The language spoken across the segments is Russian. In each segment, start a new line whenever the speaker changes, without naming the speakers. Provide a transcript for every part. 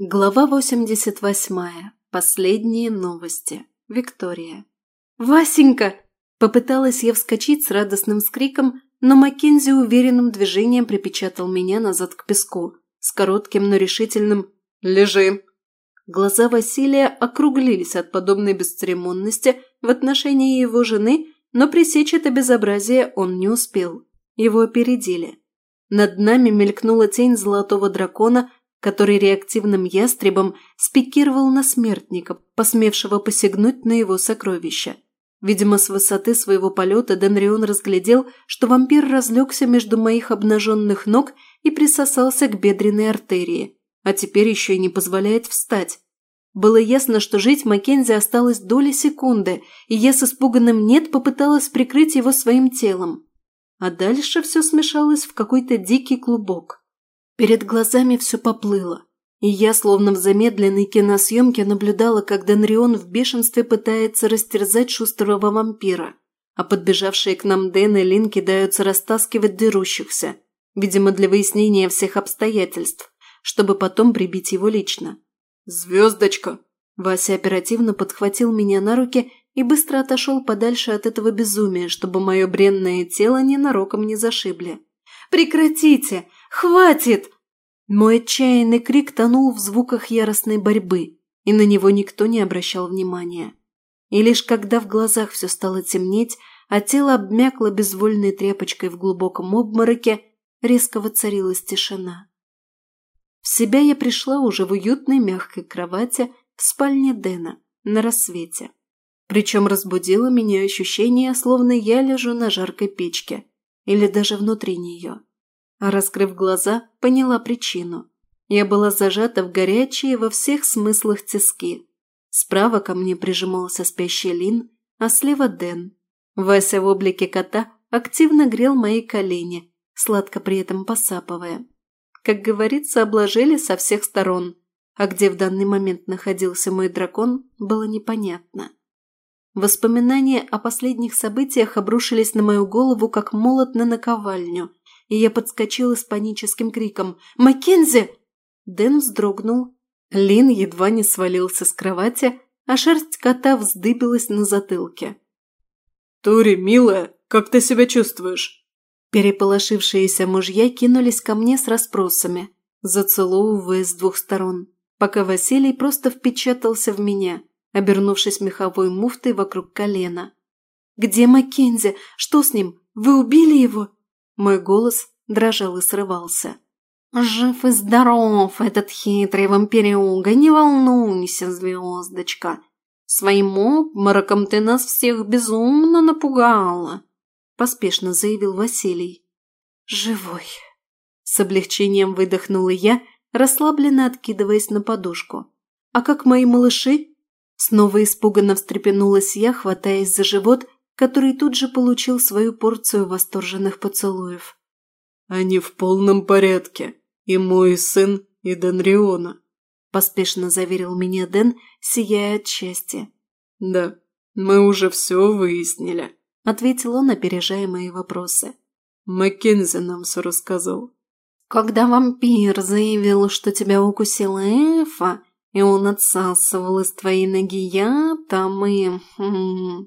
Глава 88. Последние новости. Виктория. «Васенька!» Попыталась я вскочить с радостным скриком, но Маккензи уверенным движением припечатал меня назад к песку, с коротким, но решительным «Лежи!». Глаза Василия округлились от подобной бесцеремонности в отношении его жены, но пресечь это безобразие он не успел. Его опередили. Над нами мелькнула тень золотого дракона – который реактивным ястребом спикировал на смертника, посмевшего посягнуть на его сокровища. Видимо, с высоты своего полета Денрион разглядел, что вампир разлегся между моих обнаженных ног и присосался к бедренной артерии, а теперь еще и не позволяет встать. Было ясно, что жить Маккензи осталось доли секунды, и я с испуганным «нет» попыталась прикрыть его своим телом. А дальше все смешалось в какой-то дикий клубок. Перед глазами все поплыло, и я, словно в замедленной киносъемке, наблюдала, как Денрион в бешенстве пытается растерзать шустрого вампира, а подбежавшие к нам Дэн и Лин кидаются растаскивать дерущихся, видимо, для выяснения всех обстоятельств, чтобы потом прибить его лично. «Звездочка!» Вася оперативно подхватил меня на руки и быстро отошел подальше от этого безумия, чтобы мое бренное тело ненароком не зашибли. «Прекратите! Хватит!» Мой отчаянный крик тонул в звуках яростной борьбы, и на него никто не обращал внимания. И лишь когда в глазах все стало темнеть, а тело обмякло безвольной тряпочкой в глубоком обмороке, резко воцарилась тишина. В себя я пришла уже в уютной мягкой кровати в спальне Дэна на рассвете. Причем разбудило меня ощущение, словно я лежу на жаркой печке или даже внутри нее а раскрыв глаза, поняла причину. Я была зажата в горячие во всех смыслах тиски. Справа ко мне прижимался спящий Лин, а слева Дэн. Вася в облике кота активно грел мои колени, сладко при этом посапывая. Как говорится, обложили со всех сторон, а где в данный момент находился мой дракон, было непонятно. Воспоминания о последних событиях обрушились на мою голову, как молот на наковальню – и я подскочила с паническим криком «Маккензи!». Дэн вздрогнул. Лин едва не свалился с кровати, а шерсть кота вздыбилась на затылке.
«Тури, милая, как ты себя чувствуешь?»
Переполошившиеся мужья кинулись ко мне с расспросами, зацеловывая с двух сторон, пока Василий просто впечатался в меня, обернувшись меховой муфтой вокруг колена. «Где Маккензи? Что с ним? Вы убили его?» Мой голос дрожал и срывался. «Жив и здоров этот хитрый вампирюга, не волнуйся, звездочка. Своим обмороком ты нас всех безумно напугала», – поспешно заявил Василий. «Живой!» С облегчением выдохнула я, расслабленно откидываясь на подушку. «А как мои малыши?» Снова испуганно встрепенулась я, хватаясь за живот который тут же получил свою порцию восторженных поцелуев.
«Они в полном порядке. И мой сын, и Денриона», – поспешно заверил меня Дэн, сияя от счастья. «Да, мы уже все выяснили», – ответил он, опережая мои вопросы. Маккензи нам все рассказал.
«Когда вампир заявил, что тебя укусила Эфа, и он отсасывал из твоей ноги яд, там и... Хм,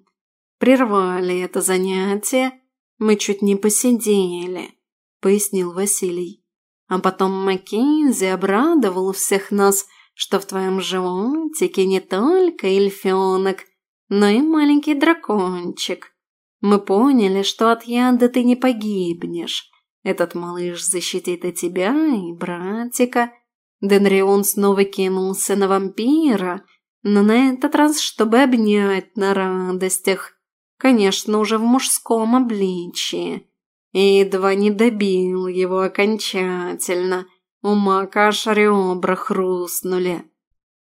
прервали это занятие, мы чуть не посидели», – пояснил Василий. «А потом Маккензи обрадовал всех нас, что в твоем животике не только эльфенок, но и маленький дракончик. Мы поняли, что от яда ты не погибнешь. Этот малыш защитит и тебя, и братика». Денрион снова кинулся на вампира, но на этот раз, чтобы обнять на радостях – конечно, уже в мужском обличии. И едва не добил его окончательно. У Мака аж ребра хрустнули.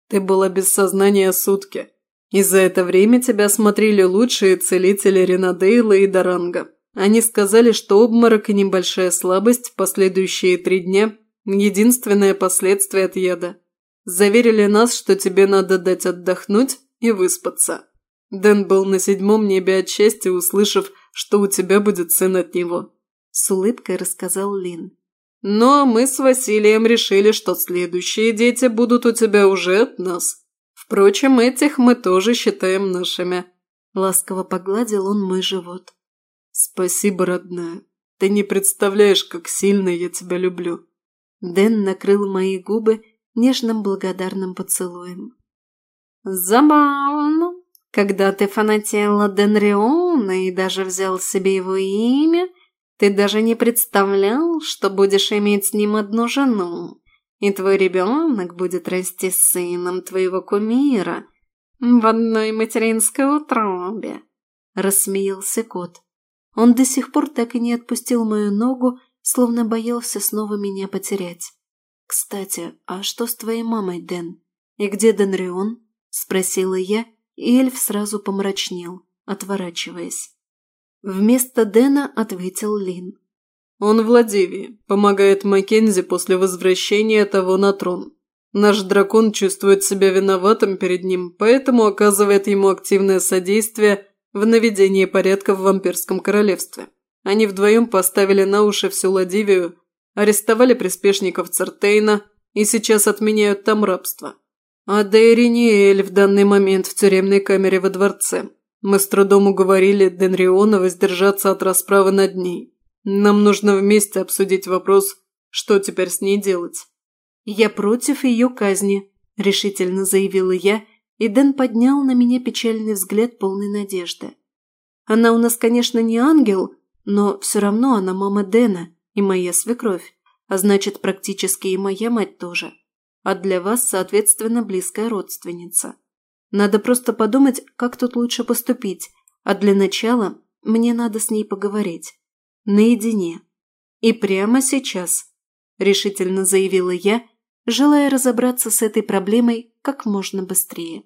Ты была без сознания сутки. И за это время тебя смотрели лучшие целители Ренадейла и Даранга. Они сказали, что обморок и небольшая слабость в последующие три дня – единственное последствие от яда. Заверили нас, что тебе надо дать отдохнуть и выспаться. Дэн был на седьмом небе от счастья, услышав, что у тебя будет сын от него.
С улыбкой рассказал Лин.
Ну а мы с Василием решили, что следующие дети будут у тебя уже от нас. Впрочем, этих мы тоже считаем нашими».
Ласково погладил он мой живот.
«Спасибо, родная. Ты не представляешь, как сильно я тебя люблю».
Дэн накрыл мои губы нежным благодарным поцелуем.
«Забавно. Когда ты фанатела Денриона и даже взял себе его имя, ты даже не представлял, что будешь иметь с ним одну жену, и твой ребенок будет расти сыном твоего кумира в одной материнской утробе», – рассмеялся кот. Он до сих пор так и не отпустил мою ногу, словно боялся снова меня потерять. «Кстати, а что с твоей мамой, Дэн? И где Денрион?» Спросила я, и эльф сразу помрачнел, отворачиваясь. Вместо Дэна ответил Лин.
«Он в Ладивии, помогает Маккензи после возвращения того на трон. Наш дракон чувствует себя виноватым перед ним, поэтому оказывает ему активное содействие в наведении порядка в вампирском королевстве. Они вдвоем поставили на уши всю Ладивию, арестовали приспешников Цертейна и сейчас отменяют там рабство. А Дейриниэль в данный момент в тюремной камере во дворце. Мы с трудом уговорили Денриона воздержаться от расправы над ней. Нам нужно вместе обсудить вопрос, что теперь с ней делать.
«Я против ее казни», – решительно заявила я, и Дэн поднял на меня печальный взгляд полной надежды. «Она у нас, конечно, не ангел, но все равно она мама Дэна и моя свекровь, а значит, практически и моя мать тоже а для вас, соответственно, близкая родственница. Надо просто подумать, как тут лучше поступить, а для начала мне надо с ней поговорить. Наедине. И прямо сейчас, решительно заявила я, желая разобраться с этой проблемой как можно быстрее.